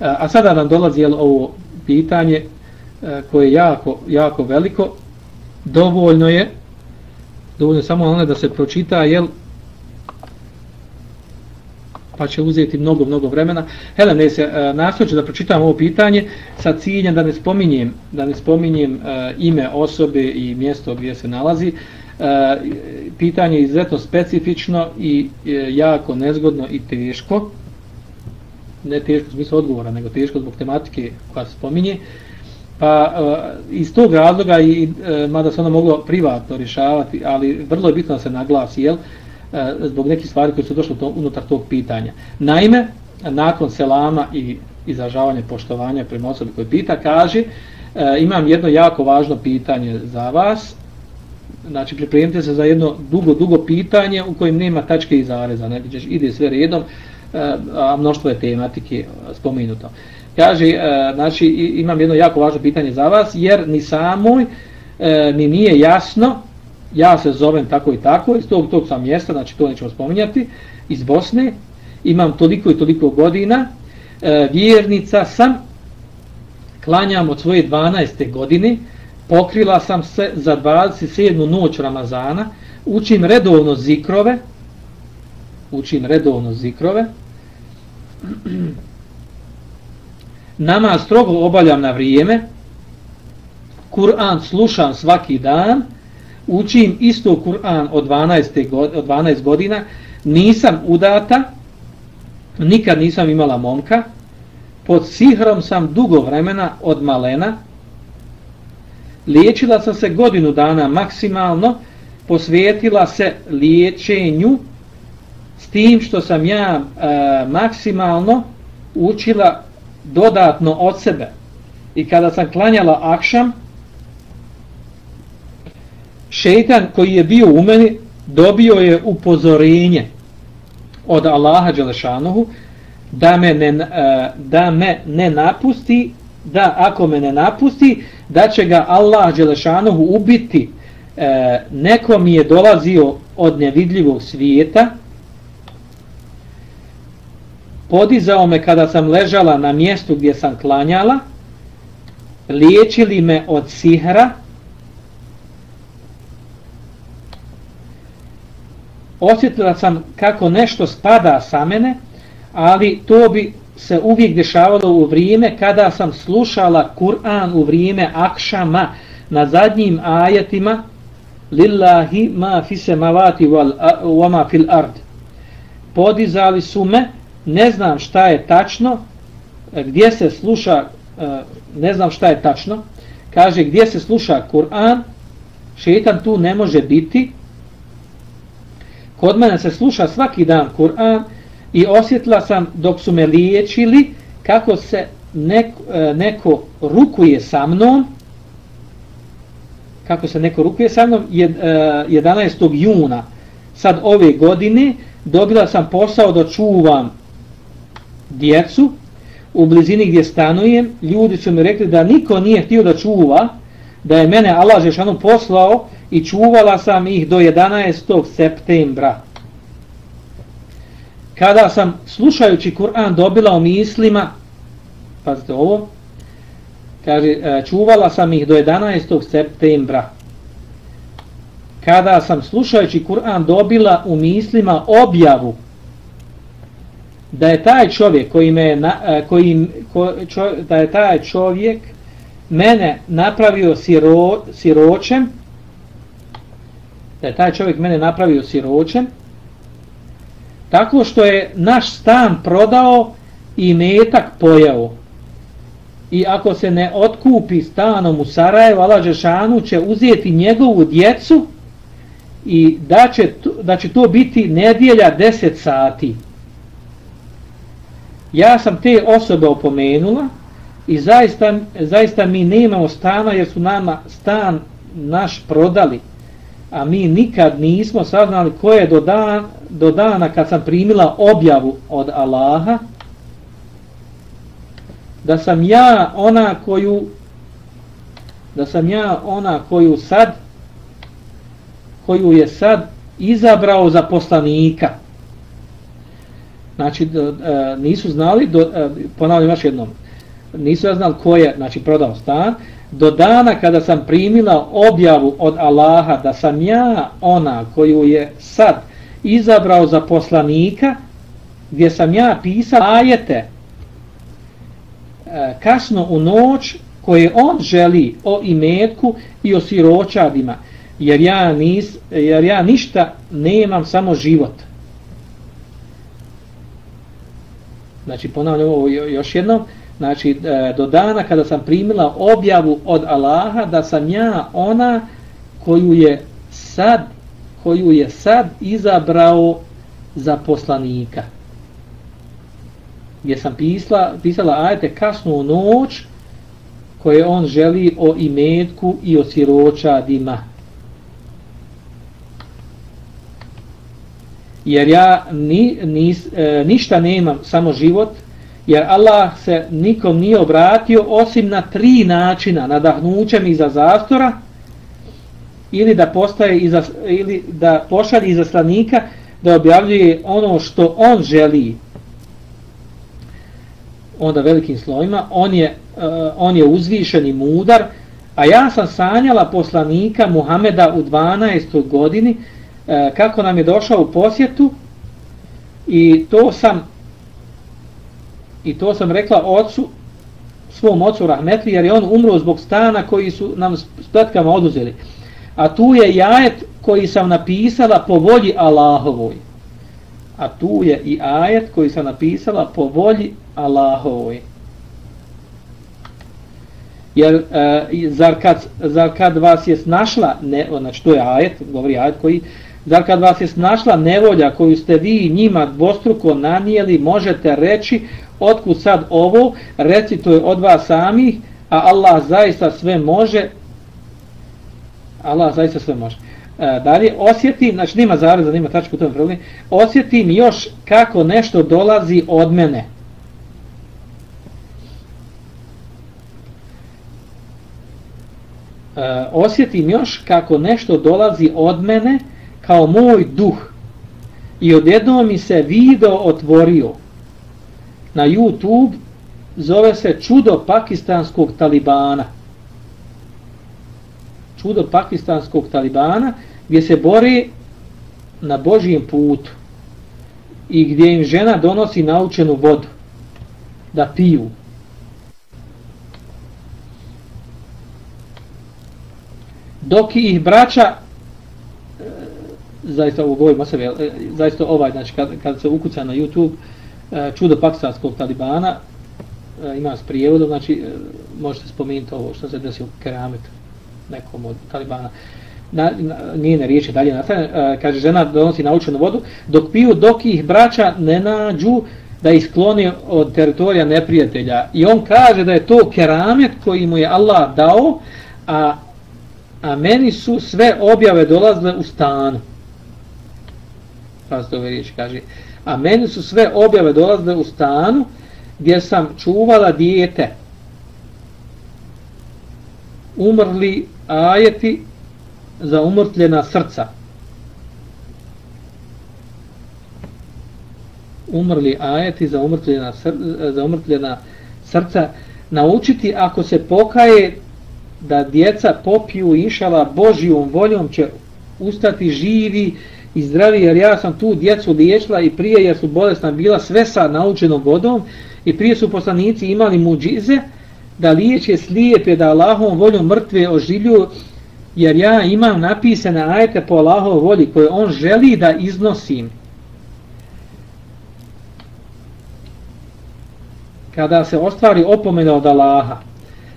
A sada nam dolazi jel, ovo pitanje e, koje je jako, jako veliko. Dovoljno je, dovoljno je samo ono da se pročita, jel, pa će uzeti mnogo, mnogo vremena. Helen, ne se, uh, da pročitam ovo pitanje sa ciljem da ne spominjem, da ne spominjem e, ime osobe i mjesto gdje se nalazi. E, pitanje je izuzetno specifično i e, jako nezgodno i teško. Ne teško u smislu odgovora, nego teško zbog tematike koja se spominje. Pa uh, iz tog razloga, i, uh, mada se ono moglo privatno rješavati, ali vrlo je bitno da se naglasi, jel? Uh, E, zbog nekih stvari koje su došle to, unutar tog pitanja. Naime, nakon selama i izražavanja poštovanja prema osobi koji pita, kaže, e, imam jedno jako važno pitanje za vas, znači pripremite se za jedno dugo, dugo pitanje u kojem nema tačke i zareza, ne ćeš, ide sve redom, a mnoštvo je tematike spomenuto. Kaže, e, znači, imam jedno jako važno pitanje za vas, jer ni samoj e, ni nije jasno ja se zovem tako i tako, iz tog, tog sam mjesta, znači to nećemo spominjati, iz Bosne, imam toliko i toliko godina, e, vjernica sam, klanjam od svoje 12. godine, pokrila sam se za 27. noć Ramazana, učim redovno zikrove, učim redovno zikrove, nama strogo obaljam na vrijeme, Kur'an slušam svaki dan, učim isto Kur'an od 12. Od 12 godina, nisam udata, nikad nisam imala momka, pod sihrom sam dugo vremena od malena, liječila sam se godinu dana maksimalno, posvetila se liječenju s tim što sam ja e, maksimalno učila dodatno od sebe. I kada sam klanjala akšam, šeitan koji je bio u meni dobio je upozorenje od Allaha Đelešanohu da me ne, e, da me ne napusti da ako me ne napusti da će ga Allah Đelešanohu ubiti e, neko mi je dolazio od nevidljivog svijeta podizao me kada sam ležala na mjestu gdje sam klanjala liječili me od sihra osjetila sam kako nešto spada sa mene, ali to bi se uvijek dešavalo u vrijeme kada sam slušala Kur'an u vrijeme akšama na zadnjim ajetima lillahi ma fise mavati wama fil ard. Podizali su me, ne znam šta je tačno, e, gdje se sluša, e, ne znam šta je tačno, kaže gdje se sluša Kur'an, šeitan tu ne može biti, Kod mene se sluša svaki dan Kur'an i osjetila sam dok su me liječili kako se neko, e, neko rukuje sa mnom kako se neko rukuje sa mnom 11. Juna sad ove godine dobila sam posao da čuvam djecu u blizini gdje stanujem ljudi su mi rekli da niko nije htio da čuva da je mene Allah Žešanu poslao i čuvala sam ih do 11. septembra. Kada sam slušajući Kur'an dobila u mislima, pazite ovo, kaže, e, čuvala sam ih do 11. septembra. Kada sam slušajući Kur'an dobila u mislima objavu da je taj čovjek koji me na, e, koji, ko, čo, da je taj čovjek mene napravio siro, siročem da je taj čovjek mene napravio siročem, tako što je naš stan prodao i metak pojao. I ako se ne otkupi stanom u Sarajevo, Allah Žešanu će uzeti njegovu djecu i da će, da će to biti nedjelja 10 sati. Ja sam te osobe opomenula i zaista, zaista mi nemamo stana jer su nama stan naš prodali a mi nikad nismo saznali ko je do, dan, do dana kad sam primila objavu od Allaha, da sam ja ona koju da sam ja ona koju sad koju je sad izabrao za poslanika znači do, e, nisu znali, do, uh, ponavljam još jednom, nisu ja znali ko je znači, prodao stan, do dana kada sam primila objavu od Allaha da sam ja ona koju je sad izabrao za poslanika, gdje sam ja pisao ajete e, kasno u noć koje on želi o imetku i o siročadima, jer ja, nis, jer ja ništa nemam, samo život. Znači, ponavljam ovo još jednom, znači, e, do dana kada sam primila objavu od Allaha da sam ja ona koju je sad, koju je sad izabrao za poslanika gdje sam pisala, pisala ajete kasnu u noć koje on želi o imetku i o siročadima. Jer ja ni, ni, e, ništa nemam, samo život, jer Allah se nikom nije obratio osim na tri načina, nadahnućem iza zastora, ili da postaje iza, ili da pošalje iza slanika da objavljuje ono što on želi onda velikim slovima, on je, uh, on je uzvišen i mudar, a ja sam sanjala poslanika Muhameda u 12. godini, e, kako nam je došao u posjetu, i to sam i to sam rekla ocu, svom ocu Rahmetli, jer je on umro zbog stana koji su nam spletkama oduzeli. A tu je jajet koji sam napisala po volji Allahovoj a tu je i ajet koji sam napisala po volji Allahovoj. Jer, e, zar, kad, zar kad vas je snašla, ne, znači to je ajet, govori ajet koji, zar kad vas je snašla nevolja koju ste vi njima dvostruko nanijeli, možete reći, otkud sad ovo, reci to je od vas samih, a Allah zaista sve može, Allah zaista sve može. E, dalje, osjetim, znači nima zareza, nima tačku u tom problemu, osjetim još kako nešto dolazi od mene. E, osjetim još kako nešto dolazi od mene kao moj duh. I odjedno mi se video otvorio na YouTube, zove se Čudo pakistanskog talibana. Čudo pakistanskog talibana, gdje se bore na Božijem putu i gdje im žena donosi naučenu vodu da piju. Dok ih braća zaista ovo govorimo sebe, zaista ovaj, znači kad, kad se ukuca na YouTube e, čudo pakistanskog talibana e, ima s prijevodom, znači e, možete spomenuti ovo što se desi u kerametu nekom od talibana na, na, njene riječi dalje nastavljene, kaže žena donosi naučenu vodu, dok piju dok ih braća ne nađu da ih skloni od teritorija neprijatelja. I on kaže da je to keramet koji mu je Allah dao, a, a meni su sve objave dolazile u stanu. Pazite ove riječi, kaže. A meni su sve objave dolazile u stanu gdje sam čuvala dijete. Umrli ajeti za umrtljena srca. Umrli ajeti za umrtljena, sr za umrtljena srca. Naučiti ako se pokaje da djeca popiju išala Božijom voljom će ustati živi i zdravi jer ja sam tu djecu liječila i prije jer su bolesna bila sve sa naučenom vodom i prije su poslanici imali muđize da liječe slijepe da Allahom voljom mrtve oživljuju jer ja imam napisane ajete po Allahov volji koje on želi da iznosim. Kada se ostvari opomena od Allaha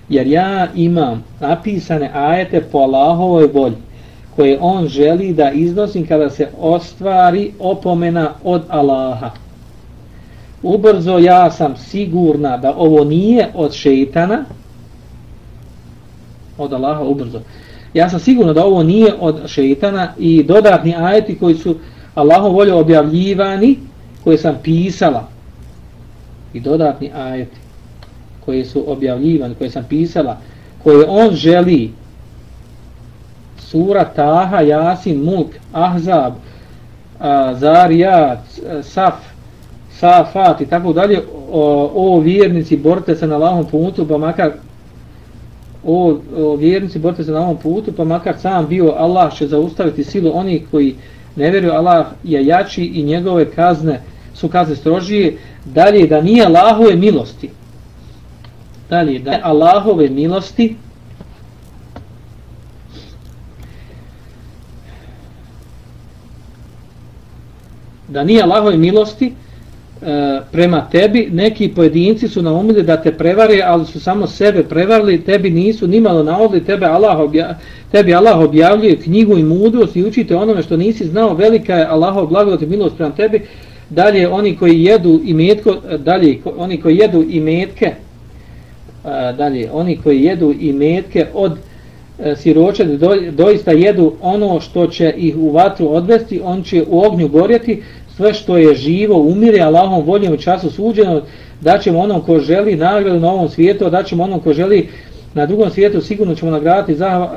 jer ja imam napisane ajete po Allahovoj volji koje on želi da iznosim kada se ostvari opomena od Allaha. Ubrzo ja sam sigurna da ovo nije od šeitana. Od Allaha ubrzo. Ja sam sigurna da ovo nije od šeitana i dodatni ajeti koji su Allahom volje objavljivani, koje sam pisala. I dodatni ajeti koji su objavljivani, koje sam pisala, koje on želi sura Taha, Jasin, Mulk, Ahzab, Zarijat, e, Saf, Safat i tako dalje, o, o vjernici, borite se na lahom putu, pa makar o, o vjernici, borite se na lahom putu, pa makar sam bio, Allah će zaustaviti silu onih koji ne vjeruju, Allah je jači i njegove kazne su kazne strožije, dalje da nije Allahove milosti, dalje da Allahove milosti, da nije Allahove milosti, E, prema tebi, neki pojedinci su naumili da te prevare, ali su samo sebe prevarili, tebi nisu nimalo naodli, tebe Allah, obja, tebi Allah objavljuje knjigu i mudrost i učite onome što nisi znao, velika je Allahov blagodat i milost prema tebi, dalje oni koji jedu i metko, e, dalje oni koji jedu i metke, e, dalje oni koji jedu i metke od e, siroče, do, doista jedu ono što će ih u vatru odvesti, on će u ognju gorjeti, sve što je živo umire Allahom voljom u času suđeno, da ćemo onom ko želi nagradu na ovom svijetu, da ćemo onom ko želi na drugom svijetu, sigurno ćemo nagraditi, zahva,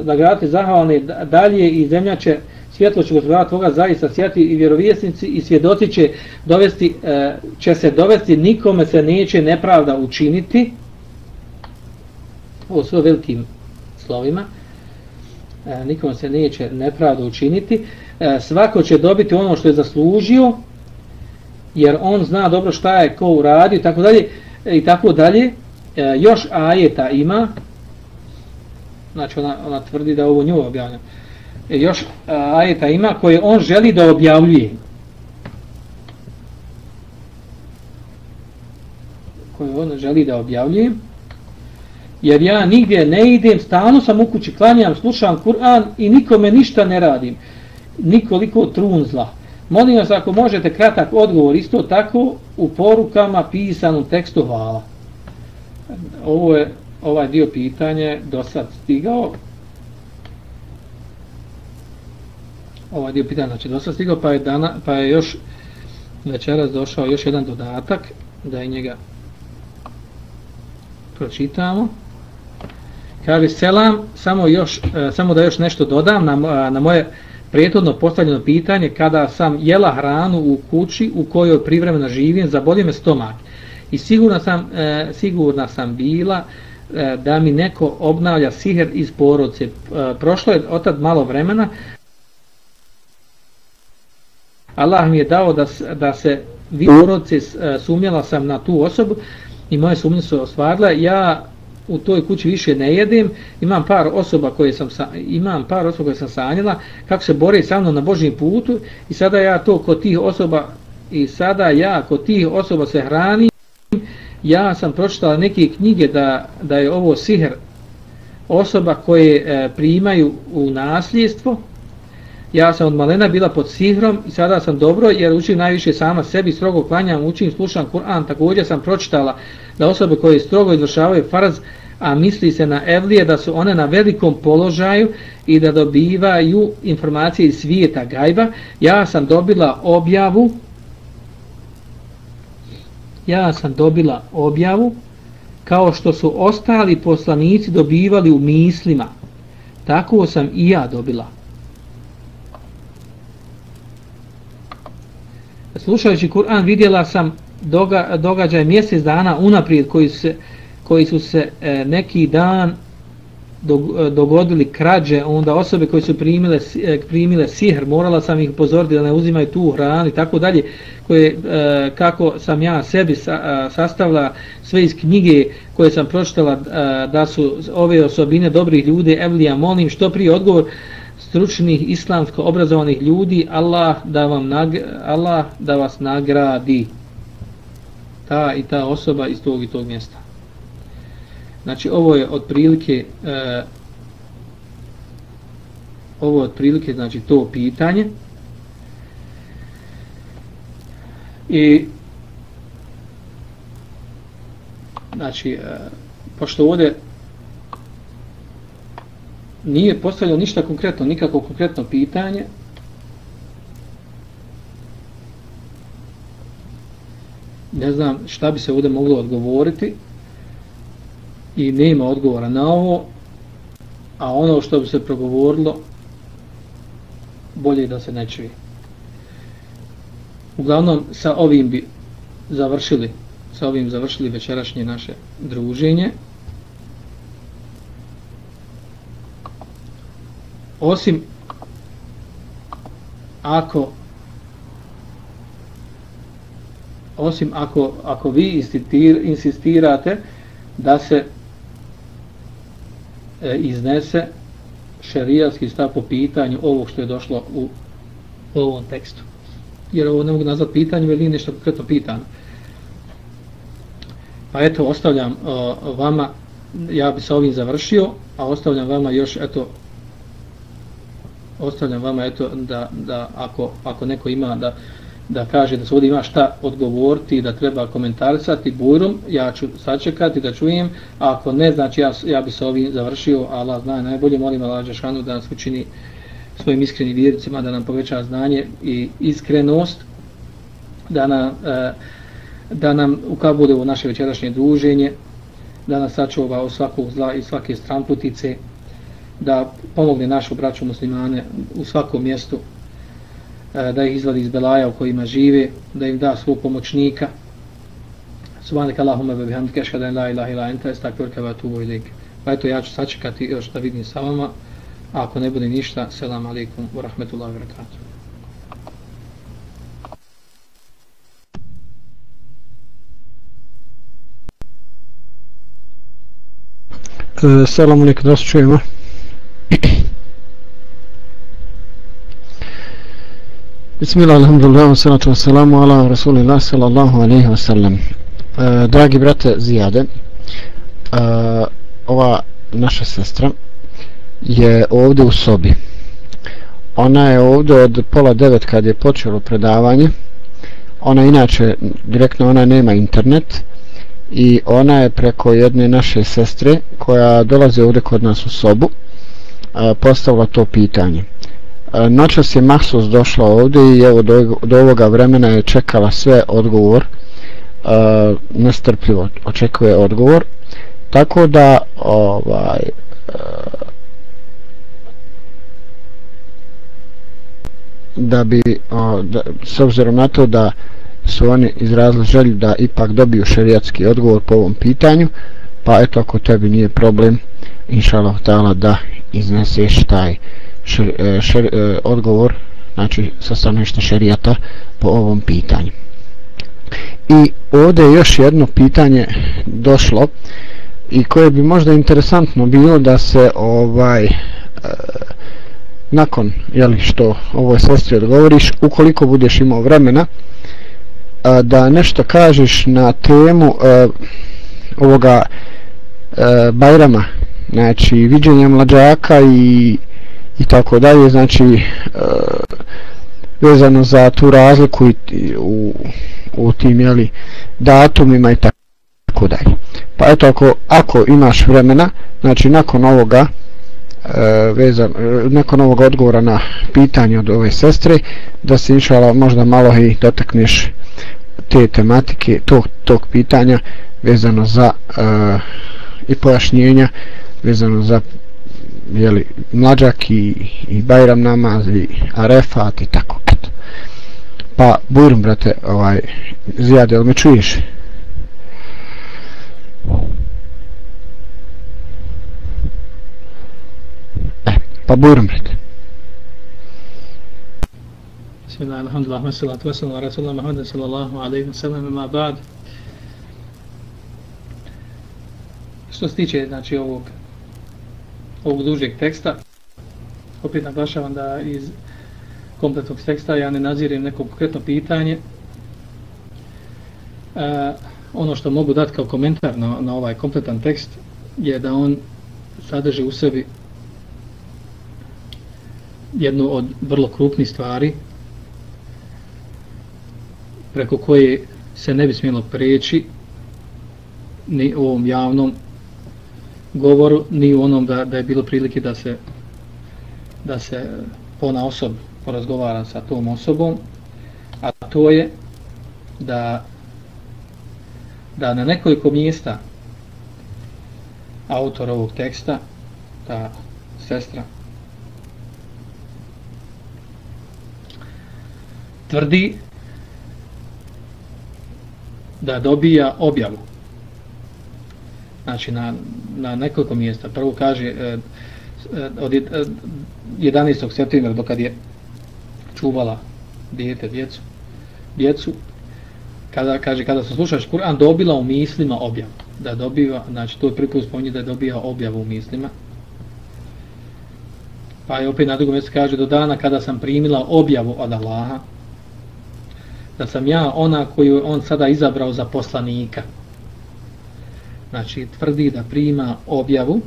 e, nagraditi zahvalne dalje i zemlja će, svjetlo će gospodara toga zaista sjeti i vjerovjesnici i svjedoci će, dovesti, e, će se dovesti, nikome se neće nepravda učiniti, ovo sve velikim slovima, uh, se neće nepravda učiniti, E, svako će dobiti ono što je zaslužio jer on zna dobro šta je ko uradio tako dalje i tako dalje. E, još ajeta ima. Znači ona, ona tvrdi da ovo nju objavljam, e, još e, ajeta ima koje on želi da objavljuje. Koje on želi da objavljuje jer ja nigdje ne idem stalno sam u kući klanjam, slušam Kur'an i nikome ništa ne radim nikoliko trunzla. Molim vas ako možete kratak odgovor isto tako u porukama pisanom tekstu hvala. Ovo je ovaj dio pitanje do sad stigao. Ovaj dio pitanja znači do sad stigao pa je, dana, pa je još večeras došao još jedan dodatak da i njega pročitamo. Kaže selam, samo još e, samo da još nešto dodam na, e, na moje prethodno postavljeno pitanje kada sam jela hranu u kući u kojoj privremeno živim, zabolio me stomak. I sigurna sam, e, sigurna sam bila e, da mi neko obnavlja siher iz porodce. E, prošlo je otad malo vremena. Allah mi je dao da, da se vi porodce e, sumnjala sam na tu osobu i moje sumnje su ostvarile. Ja u toj kući više ne jedem, imam par osoba koje sam imam par osoba koje sam sanjala kako se bore sa mnom na Božjem putu i sada ja to kod tih osoba i sada ja kod tih osoba se hranim. Ja sam pročitala neke knjige da, da je ovo sihr osoba koje e, primaju u nasljedstvo. Ja sam od malena bila pod sihrom i sada sam dobro jer učim najviše sama sebi, strogo klanjam, učim, slušam Kur'an. Također sam pročitala da osobe koje strogo izvršavaju faraz, a misli se na evlije da su one na velikom položaju i da dobivaju informacije iz svijeta gajba, ja sam dobila objavu ja sam dobila objavu kao što su ostali poslanici dobivali u mislima. Tako sam i ja dobila. Slušajući Kur'an vidjela sam doga, događaj mjesec dana unaprijed koji se, koji su se e, neki dan e, dogodili krađe, onda osobe koje su primile, e, primile sihr, morala sam ih upozoriti da ne uzimaju tu hranu i tako dalje, koje, e, kako sam ja sebi sa, a, sastavila sve iz knjige koje sam pročitala a, da su ove osobine dobrih ljudi, Evlija, molim što prije odgovor, stručnih islamsko obrazovanih ljudi Allah da vam nag, Allah da vas nagradi ta i ta osoba iz tog i tog mjesta. Znači ovo je otprilike e, ovo je otprilike znači to pitanje. I znači e, pošto ovdje nije postavljeno ništa konkretno, nikako konkretno pitanje, ne znam šta bi se ovdje moglo odgovoriti i nema odgovora na ovo, a ono što bi se progovorilo, bolje da se ne čuje. Uglavnom, sa ovim bi završili sa ovim završili večerašnje naše druženje osim ako osim ako, ako vi insistir, insistirate da se e, iznese šerijatski stav po pitanju ovog što je došlo u, u ovom tekstu. Jer ovo ne mogu nazvat pitanjem, ili nešto konkretno pitano. Pa eto, ostavljam o, vama, ja bi sa ovim završio, a ostavljam vama još, eto, ostavljam vama, eto, da, da ako, ako neko ima da, da kaže da se ovdje ima šta odgovoriti, da treba komentarisati bujrom, ja ću sačekati da čujem, a ako ne, znači ja, ja bi se ovim završio, Allah zna najbolje, molim Allah Žešanu da nas učini svojim iskrenim vjericima, da nam poveća znanje i iskrenost, da nam, e, da nam ukabude u naše večerašnje druženje, da nas sačuva od svakog zla i svake stramputice, da pomogne našu braću muslimane u svakom mjestu, E, da ih izvadi iz belaja u kojima žive, da im da svog pomoćnika. Subhanak Allahumma wa bihamdika ashhadu an la ilaha illa anta astaghfiruka wa atubu ilayk. Pa eto ja ću sačekati još da vidim sa vama. A ako ne bude ništa, selam alejkum wa rahmetullahi wa barakatuh. E, selam alejkum, da se čujemo. Bismillah, alhamdulillah, salatu wassalamu ala rasulillah sallallahu alaihi wasallam. E, dragi brate Zijade, e, ova naša sestra je ovdje u sobi. Ona je ovdje od pola devet kad je počelo predavanje. Ona inače, direktno ona nema internet i ona je preko jedne naše sestre koja dolazi ovdje kod nas u sobu e, postavila to pitanje. E, noćas je Mahsus došla ovdje i evo do, do ovoga vremena je čekala sve odgovor. Uh, nestrpljivo očekuje odgovor. Tako da ovaj e, da bi o, da, s obzirom na to da su oni izrazili želju da ipak dobiju šerijatski odgovor po ovom pitanju pa eto ako tebi nije problem inša tala da izneseš taj uh, šer, e, šer, e, odgovor znači sa stanovišta šerijata po ovom pitanju. I ovdje je još jedno pitanje došlo i koje bi možda interesantno bilo da se ovaj e, nakon jeli, što ovoj sestri odgovoriš ukoliko budeš imao vremena da nešto kažeš na temu e, ovoga e, Bajrama znači viđenja mlađaka i i tako dalje znači e, vezano za tu razliku i, u, u tim jeli, datumima i tako dalje. Pa eto ako, ako imaš vremena znači nakon ovoga e, vezan, nakon ovog odgovora na pitanje od ove sestre da se inšala možda malo i dotakneš te tematike tog, tog pitanja vezano za e, i pojašnjenja vezano za jeli, mlađak i, i Bajram namaz i Arefat i tako eto. pa Bujrum brate ovaj, Zijade, jel me čuješ? E, pa Bujrum brate Bismillah, alhamdulillah, wa wasalam, wa sallam, sallallahu alaihi wa sallam, ma ba'd. Što se tiče, znači, ovog ovog dužeg teksta. Opet naglašavam da iz kompletnog teksta ja ne nazirim neko konkretno pitanje. E, ono što mogu dati kao komentar na, na ovaj kompletan tekst je da on sadrži u sebi jednu od vrlo krupnih stvari preko koje se ne bi smjelo preći ni u ovom javnom govoru ni u onom da, da je bilo prilike da se da se pona osob porazgovara sa tom osobom a to je da da na nekoliko mjesta autor ovog teksta ta sestra tvrdi da dobija objavu. Znači na, na nekoliko mjesta. Prvo kaže e, e od 11. E, septembra dok je čuvala dijete, djecu, djecu, kada kaže kada se slušaš Kur'an dobila u mislima objavu da dobiva znači to je prvi put spominje da je dobija objavu u mislima pa je opet na drugom mjestu kaže do dana kada sam primila objavu od Allaha da sam ja ona koju on sada izabrao za poslanika znači tvrdi da prima objavu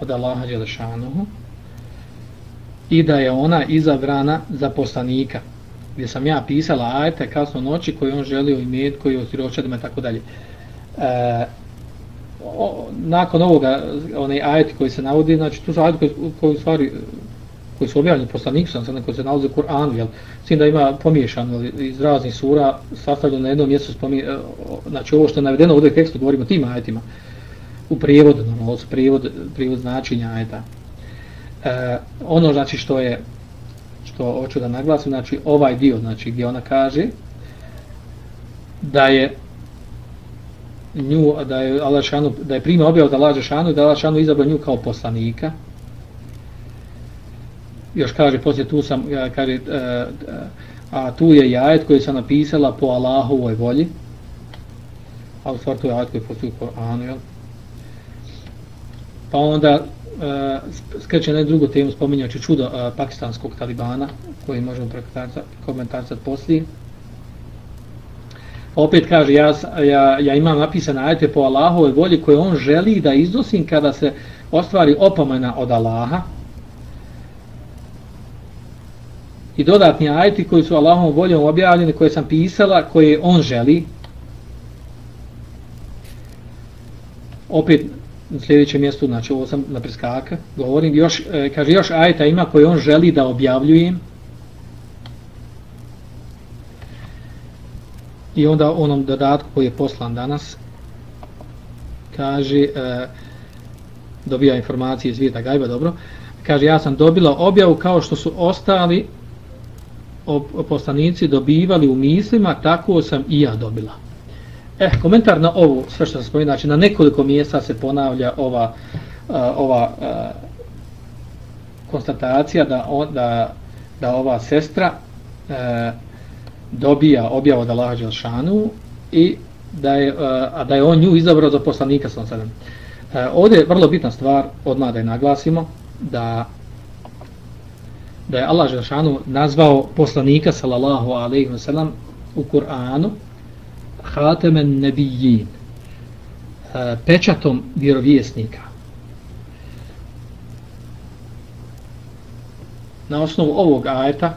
od Allaha Đelešanuhu i da je ona izabrana za poslanika gdje sam ja pisala ajte kasno noći koji on želio imet koji je osiročadima i tako dalje. E, o, nakon ovoga onaj ajet koji se navodi znači tu su ajeti koji, koji stvari koji su objavljeni poslaniku sam koji se nalazi u Kur'anu jel? S da ima pomiješano iz raznih sura sastavljeno na jednom mjestu spomi, e, znači ovo što je navedeno u tekstu govorimo o tim ajetima. U prijevodu normalno prijevod, prijevod značenja ajeta. E, ono znači što je što hoću da naglasim znači ovaj dio znači gdje ona kaže da je nju da je Allah šanu, da je prima objav da laže šanu da Allah šanu izabrao nju kao poslanika još kaže poslije tu sam kaže a, a tu je jajet koji sam napisala po Allahovoj volji a u stvari tu je jajet koji postoji u Koranu pa onda uh, skreće na drugu temu spominjajući čudo uh, pakistanskog talibana koji možemo komentarisati poslije. Opet kaže ja, ja, ja imam napisane ajete po Allahove volji koje on želi da iznosim kada se ostvari opomena od Allaha i dodatni ajeti koji su Allahom voljom objavljeni koje sam pisala koje on želi. Opet na sljedećem mjestu znači ovo sam na preskaka govorim još, e, kaže još ajeta ima koje on želi da objavljujem. I onda onom dodatku koji je poslan danas kaže e, dobija informacije iz Vita Gajba dobro. Kaže ja sam dobila objavu kao što su ostali poslanici dobivali u mislima tako sam i ja dobila. Eh, komentar na ovo sve što se spomenuo, znači na nekoliko mjesta se ponavlja ova uh, ova uh, konstatacija da, on, da, da ova sestra uh, dobija objavu od Allaha Đelšanu i da je, e, a da je on nju izabrao za poslanika sam Uh, e, Ovdje je vrlo bitna stvar, odmah da je naglasimo, da da je Allah Želšanu nazvao poslanika sallallahu alaihi wa sallam u Kur'anu hatemen nebijin e, pečatom vjerovjesnika. Na osnovu ovog ajeta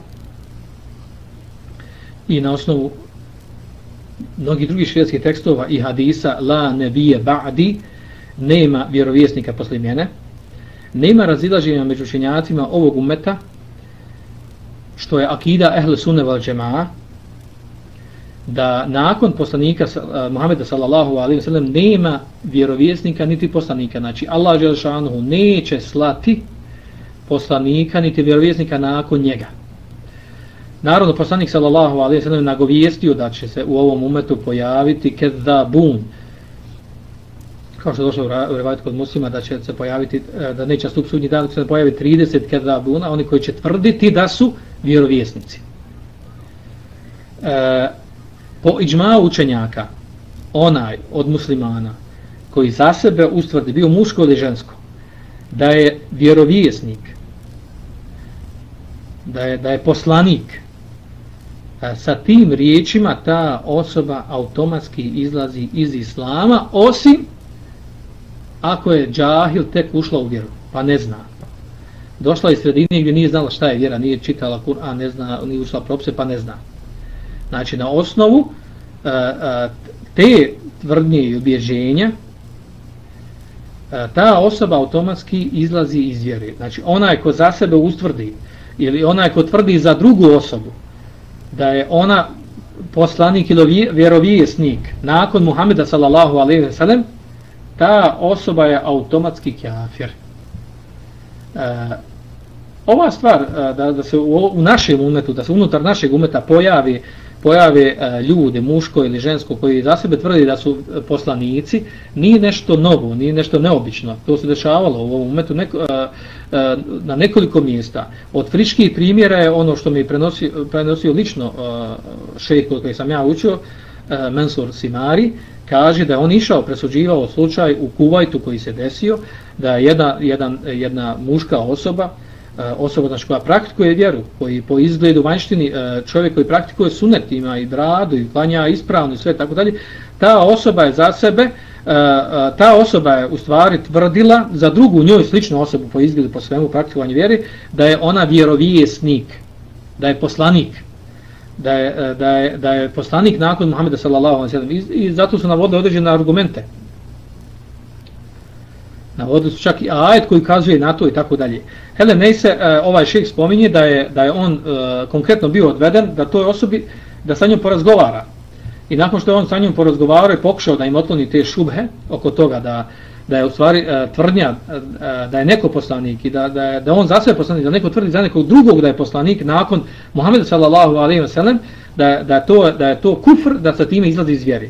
i na osnovu mnogih drugih švedskih tekstova i hadisa la nebije ba'di nema vjerovjesnika posle mjene nema razilaženja među učenjacima ovog umeta što je akida ehle sunne val džema'a da nakon poslanika uh, eh, Muhameda sallallahu alaihi ve sellem nema vjerovjesnika niti poslanika. Znači Allah Želšanuhu neće slati poslanika niti vjerovjesnika nakon njega. Narodno poslanik sallallahu alaihi ve sellem nagovijestio da će se u ovom umetu pojaviti kezabun, Kao što je došlo u rivajat kod muslima da će se pojaviti eh, da neće stup sudnji dan, da će se pojaviti 30 kezabuna, oni koji će tvrditi da su vjerovjesnici. E, po iđma učenjaka, onaj od muslimana koji za sebe ustvrdi bio muško ili žensko, da je vjerovjesnik, da je, da je poslanik, e, sa tim riječima ta osoba automatski izlazi iz islama, osim ako je džahil tek ušla u vjeru, pa ne zna. Došla iz sredine gdje nije znala šta je vjera, nije čitala Kur'an, ne zna, nije ušla propse, pa ne zna. Znači, na osnovu e, e, te tvrdnje i obježenja, e, ta osoba automatski izlazi iz vjere. Znači, onaj ko za sebe ustvrdi, ili onaj ko tvrdi za drugu osobu, da je ona poslanik ili vjerovijesnik nakon Muhameda sallallahu alejhi ve sellem ta osoba je automatski kafir. E, ova stvar eh, da, da se u, u našem umetu, da se unutar našeg umeta pojavi pojave eh, ljude, muško ili žensko, koji za sebe tvrdi da su poslanici, nije nešto novo, nije nešto neobično. To se dešavalo u ovom umetu neko, na nekoliko mjesta. Od friških primjera je ono što mi prenosi, prenosio lično šejh koji sam ja učio, E, a, Mensur Simari, kaže da on išao, presuđivao slučaj u Kuvajtu koji se desio, da je jedna, jedan, jedna muška osoba, e, osoba znači koja praktikuje vjeru, koji po izgledu vanjštini e, čovjek koji praktikuje sunet, ima i bradu i klanja ispravno i sve tako dalje, ta osoba je za sebe, ta osoba je u stvari tvrdila za drugu njoj sličnu osobu po izgledu po svemu praktikovanju vjeri, da je ona vjerovijesnik, da je poslanik da je, e, da je, da je poslanik nakon Muhameda sallallahu alaihi ve i, i zato su navodili određene argumente. Navodili su čak i ajet koji kazuje na to i tako dalje. Helen Neise, e, ovaj šejh spominje da je da je on e, konkretno bio odveden da toj osobi da sa njom porazgovara. I nakon što je on sa njom porazgovarao i pokušao da im otkloni te šubhe oko toga da da je u stvari uh, tvrdnja uh, da je neko poslanik i da, da, je, da on za sve poslanik, da neko tvrdi za nekog drugog da je poslanik nakon Muhammeda sallallahu alaihi wa sallam, da, da, to, da je to kufr, da sa time izlazi iz vjeri.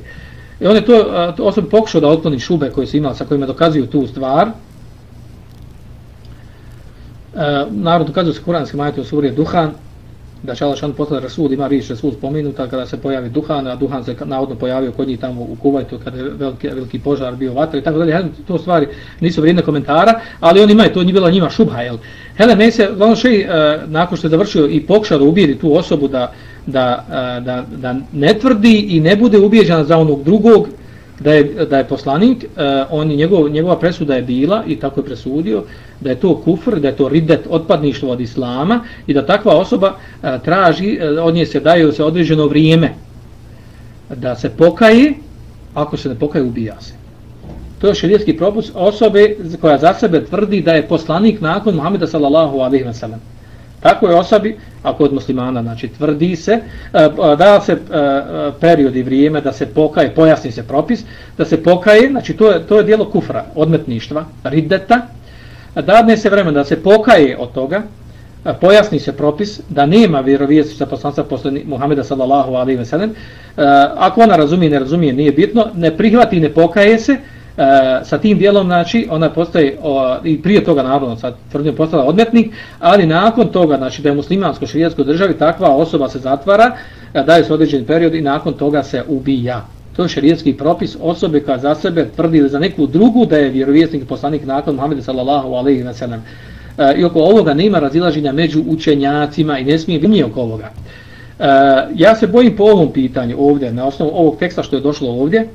I on je to, uh, to osobi pokušao da otkloni šube koje su imali sa kojima dokazuju tu stvar. Uh, narod dokazuju se kuranski majte u suri Duhan, da će Allah poslati Rasul, ima riječ Rasul spominuta kada se pojavi Duhan, a Duhan se navodno pojavio kod njih tamo u Kuvajtu kada je veliki, veliki požar bio vatra i tako dalje. To stvari nisu vrijedne komentara, ali oni imaju, to nije bila njima šubha. Jel? Hele, ne se, glavno še, uh, e, nakon što je završio i pokušao da ubijedi tu osobu da, da, uh, da, da ne tvrdi i ne bude ubijeđena za onog drugog, da je, da je poslanik, uh, on njegov, njegova presuda je bila i tako je presudio, da je to kufr, da je to ridet, otpadništvo od islama i da takva osoba e, traži, e, od nje se daje se određeno vrijeme da se pokaje, ako se ne pokaje, ubija se. To je širijetski propust osobe koja za sebe tvrdi da je poslanik nakon Muhammeda sallallahu alaihi wa sallam. Tako je osobi, ako od muslimana, znači tvrdi se, e, e, da se e, period i vrijeme da se pokaje, pojasni se propis, da se pokaje, znači to je, to je dijelo kufra, odmetništva, riddeta, dadne se vremena da se pokaje od toga, pojasni se propis da nema vjerovijesti poslanstva poslanca posle Muhameda sallallahu alaihi ve sellem, ako ona razumije, ne razumije, nije bitno, ne prihvati, ne pokaje se, e, sa tim dijelom, znači, ona postaje, o, i prije toga, naravno, sad tvrdim, postala odmetnik, ali nakon toga, znači, da je muslimansko švijetsko državi, takva osoba se zatvara, daje se određen period i nakon toga se ubija. To je šerijetski propis osobe koja za sebe tvrdi za neku drugu da je vjerovjesnik poslanik nakon Muhammeda sallallahu alaihi wa sallam. E, I oko ovoga nema razilaženja među učenjacima i ne smije biti oko ovoga. E, ja se bojim po ovom pitanju ovdje, na osnovu ovog teksta što je došlo ovdje,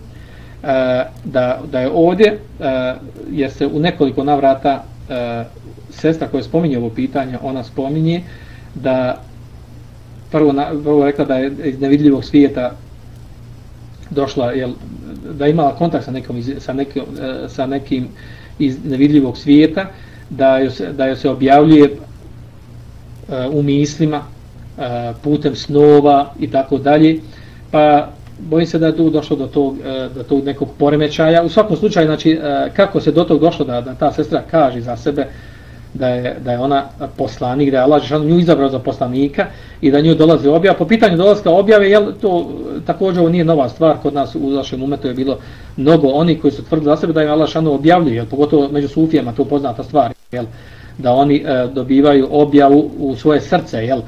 E, da, da je ovdje, e, jer se u nekoliko navrata e, sestra koja spominje ovo pitanje, ona spominje da prvo, na, prvo rekla da je iz nevidljivog svijeta došla, jel, da je imala kontakt sa nekom, iz, sa nekim, e, sa nekim iz nevidljivog svijeta, da joj se, da joj se objavljuje e, u mislima, e, putem snova i tako dalje, pa bojim se da je tu došlo do tog, do tog nekog poremećaja. U svakom slučaju, znači, kako se do tog došlo da, da ta sestra kaže za sebe da je, da je ona poslanik, da je Allah Žešanu nju izabrao za poslanika i da nju dolazi objava. Po pitanju dolaska objave, jel, to e, također ovo nije nova stvar, kod nas u našem umetu je bilo mnogo oni koji su tvrdili za sebe da je Allah Žešanu objavljuje, jel, pogotovo među sufijama, to poznata stvar, jel, da oni e, dobivaju objavu u svoje srce, jel, e,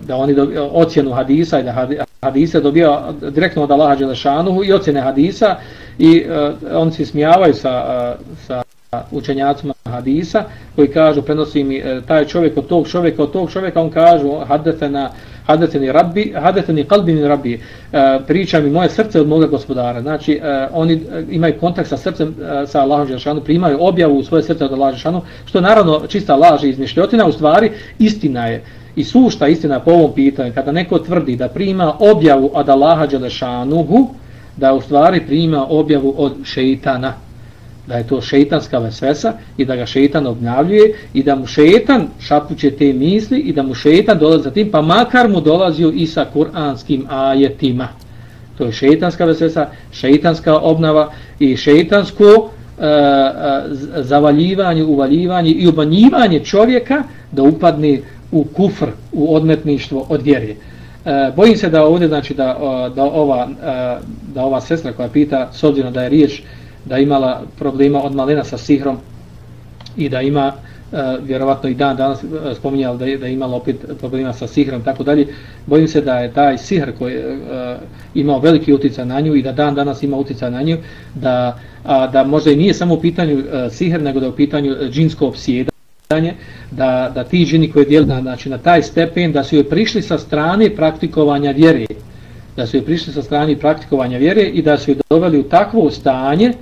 da oni dobiju ocjenu hadisa i da hadise dobija direktno od Allaha Đelešanuhu i ocjene hadisa i e, oni se smijavaju sa, e, sa učenjacima hadisa koji kažu, prenosi mi e, taj čovjek od tog čovjeka, od tog čovjeka, on kažu hadetena, hadeteni rabbi, hadeteni qalbi min rabbi, e, priča mi moje srce od moga gospodara. Znači, e, oni imaju kontakt sa srcem, sa Allahom Đelešanuhu, primaju objavu u svoje srce od Allaha Đelešanuhu, što je naravno čista laž i izmišljotina, u stvari istina je. I sušta istina po ovom pitanju, kada neko tvrdi da prima objavu od Allaha Đelešanuhu, da u stvari prima objavu od šeitana, da je to šeitanska vesvesa i da ga šeitan obnavljuje i da mu šeitan šapuće te misli i da mu šeitan dolazi za tim, pa makar mu dolazio i sa kuranskim ajetima. To je šeitanska vesvesa, šeitanska obnava i šeitansko e, e, zavaljivanje, uvaljivanje i obanjivanje čovjeka da upadne u kufr, u odmetništvo od vjere. E, bojim se da ovdje, znači da, da, ova, e, da ova sestra koja pita, s obzirom da je riječ da imala problema od malena sa sihrom i da ima uh, vjerovatno i dan danas e, uh, spominjala da je, da je imala opet problema sa sihrom tako dalje, bojim se da je taj sihr koji uh, imao veliki utjecaj na nju i da dan danas ima utjecaj na nju da, a, da možda i nije samo u pitanju uh, sihr nego da je u pitanju džinsko opsjedanje da, da ti džini koji dijeli na, znači, na taj stepen da su joj prišli sa strane praktikovanja vjere. Da su joj prišli sa strane praktikovanja vjere i da su joj doveli u takvo stanje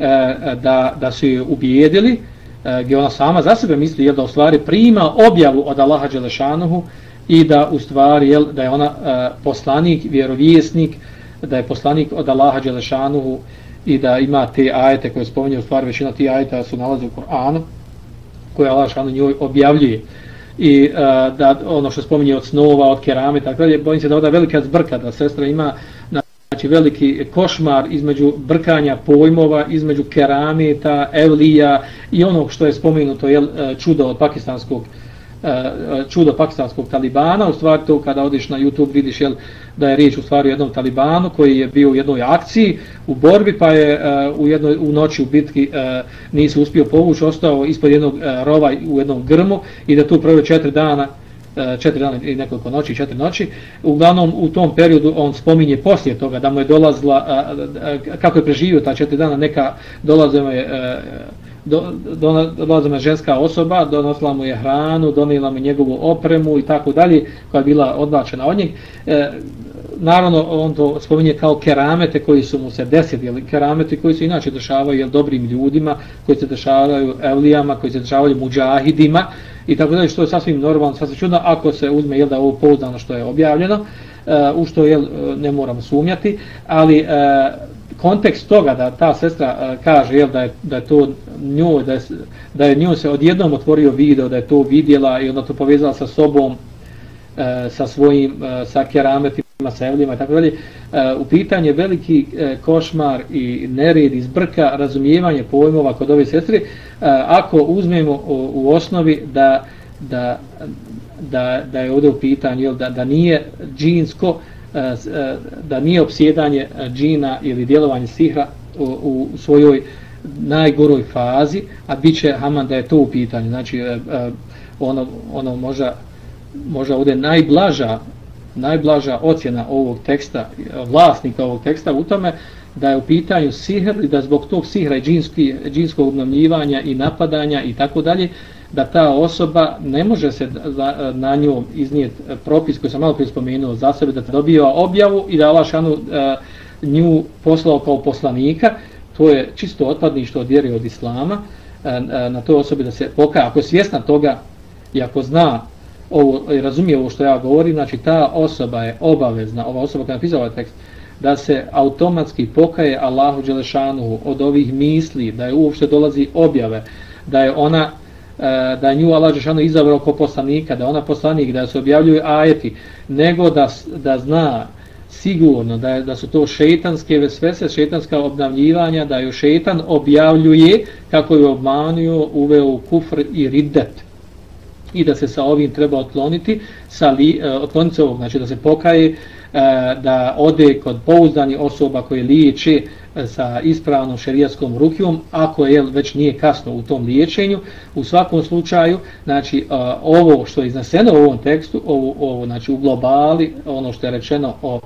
E, da, da su je ubijedili e, gdje ona sama za sebe misli jel, da u stvari prima objavu od Allaha Đelešanuhu i da u stvari jel, da je ona e, poslanik, vjerovjesnik, da je poslanik od Allaha Đelešanuhu i da ima te ajete koje spominje u stvari većina ti ajeta su nalaze u Koranu koje Allah Đelešanuhu njoj objavljuje. I uh, da ono što spominje od snova, od kerame, tako dalje, bojim se da ovdje velika zbrka, da sestra ima znači veliki košmar između brkanja pojmova, između kerameta, evlija i onog što je spomenuto je e, čudo od pakistanskog e, e, čudo pakistanskog talibana, u stvari to kada odiš na YouTube vidiš jel, da je riječ u stvari o jednom talibanu koji je bio u jednoj akciji u borbi pa je u jednoj u noći u bitki e, nisi uspio povući, ostao ispod jednog rova u jednom grmu i da tu prve četiri dana E, četiri dana i nekoliko noći, četiri noći. Uglavnom u tom periodu on spominje poslije toga da mu je dolazila, e, e, kako je preživio ta četiri dana, neka dolazila je e, do, dolazila je ženska osoba, donosila mu je hranu, donijela mu njegovu opremu i tako dalje, koja je bila odbačena od njeg. E, naravno, on to spominje kao keramete koji su mu se desili, keramete koji se inače dešavaju jel, dobrim ljudima, koji se dešavaju evlijama, koji se dešavaju muđahidima, i tako dalje, što je sasvim normalno, sasvim čudno, ako se uzme jel, da je ovo pouzdano što je objavljeno, e, u što jel, e, ne moramo sumnjati, ali e, kontekst toga da ta sestra kaže jel, da, je, da je to nju, da je, da je nju se odjednom otvorio video, da je to vidjela i onda to povezala sa sobom, sa svojim, sa kerametima, sa i tako dalje, e, u pitanje veliki e, košmar i nered iz brka razumijevanje pojmova kod ove sestre, e, ako uzmemo u osnovi da, da, da, da je ovdje u pitanju jel, da, da nije džinsko, da nije opsjedanje džina ili djelovanje sihra u, u svojoj najgoroj fazi, a bit će Haman da je to u pitanju. Znači, ono, ono možda, možda ovdje najblaža najblaža ocjena ovog teksta, vlasnika ovog teksta u tome da je u pitanju sihr i da zbog tog sihra i džinski, džinskog obnovljivanja i napadanja i tako dalje, da ta osoba ne može se za, na njom iznijeti propis koji sam malo prije spomenuo za sebe, da dobio objavu i da Allah šanu e, nju poslao kao poslanika, to je čisto otpadništvo od vjere od Islama, e, e, na toj osobi da se pokaja, ako je svjesna toga i ako zna ovo i razumije ovo što ja govorim, znači ta osoba je obavezna, ova osoba koja je napisala ovaj tekst, da se automatski pokaje Allahu Đelešanu od ovih misli, da je uopšte dolazi objave, da je ona e, da nju Allah Đelešanu izabrao kao poslanika, da ona poslanik, da se objavljuju ajeti, nego da, da zna sigurno da, je, da su to šetanske vesvese, šetanska obnavljivanja, da ju šetan objavljuje kako je obmanio, uveo kufr i riddet i da se sa ovim treba otkloniti, sa li, e, uh, otkloniti se ovog, znači da se pokaje, e, da ode kod pouzdani osoba koje liječe e, sa ispravnom šerijatskom rukijom, ako je već nije kasno u tom liječenju, u svakom slučaju, znači ovo što je izneseno u ovom tekstu, ovo, ovo znači u globali, ono što je rečeno o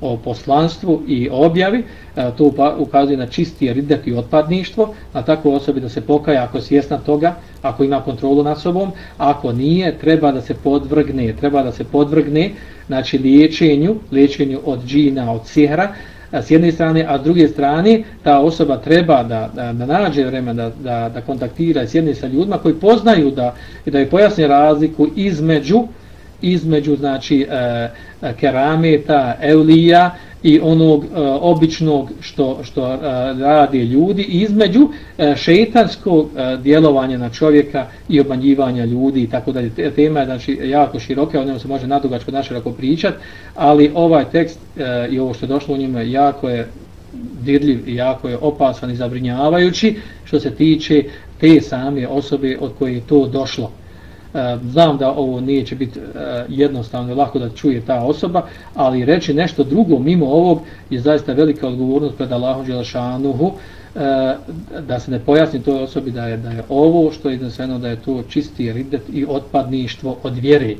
o poslanstvu i objavi, e, to ukazuje na čisti ridet i otpadništvo, na takvu osobi da se pokaja ako je svjesna toga, ako ima kontrolu nad sobom, ako nije, treba da se podvrgne, treba da se podvrgne, znači liječenju, liječenju od džina, od sihra, e, s jedne strane, a s druge strane, ta osoba treba da, da, da nađe vreme da, da, da kontaktira s jedne sa ljudima koji poznaju da, da je pojasni razliku između između znači e, e, kerameta, eulija i onog e, običnog što, što e, radi ljudi između e, šeitanskog e, djelovanja na čovjeka i obmanjivanja ljudi i tako dalje. Tema je znači jako široka, o njemu se može nadugačko naše rako pričat, ali ovaj tekst e, i ovo što je došlo u njemu jako je dirljiv i jako je opasan i zabrinjavajući što se tiče te same osobe od koje je to došlo E, znam da ovo nije će biti e, jednostavno lako da čuje ta osoba, ali reći nešto drugo mimo ovog je zaista velika odgovornost pred Allahom Đelešanuhu, e, da se ne pojasni toj osobi da je da je ovo što je izneseno da je to čisti ridet i otpadništvo od vjere.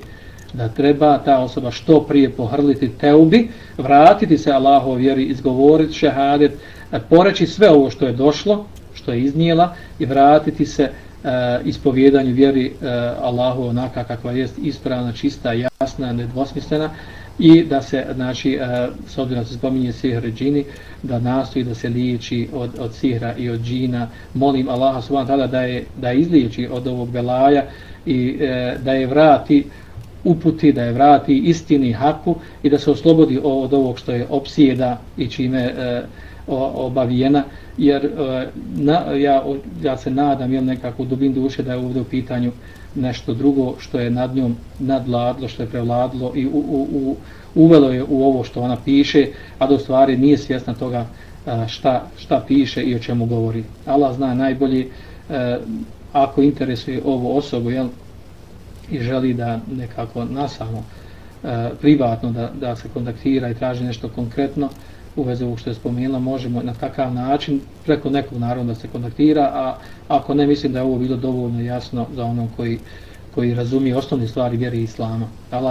Da treba ta osoba što prije pohrliti teubi, vratiti se Allahov vjeri, izgovoriti šehadet, poreći sve ovo što je došlo, što je iznijela i vratiti se uh, E, ispovjedanju vjeri e, Allahu onaka kakva jest ispravna, čista, jasna, nedvosmislena i da se, znači, e, s obzirom se spominje sihr džini, da nastoji da se liječi od, od sihra i od džina. Molim Allaha subhanahu ta'ala da je, da je izliječi od ovog belaja i e, da je vrati uputi, da je vrati istini haku i da se oslobodi od ovog što je opsijeda i čime e, obavijena, jer e, na, ja, ja se nadam jel, nekako u dubin duše da je ovdje u pitanju nešto drugo što je nad njom nadladlo, što je prevladlo i u, u, u, uvelo je u ovo što ona piše, a do stvari nije svjesna toga e, šta, šta piše i o čemu govori. Allah zna najbolje e, ako interesuje ovo osobu, jel, i želi da nekako nasamo e, privatno da, da se kontaktira i traži nešto konkretno u vezi ovog što je spomenula, možemo na takav način preko nekog naroda da se kontaktira, a ako ne mislim da je ovo bilo dovoljno jasno za onom koji, koji razumije osnovne stvari vjere Islama. Allah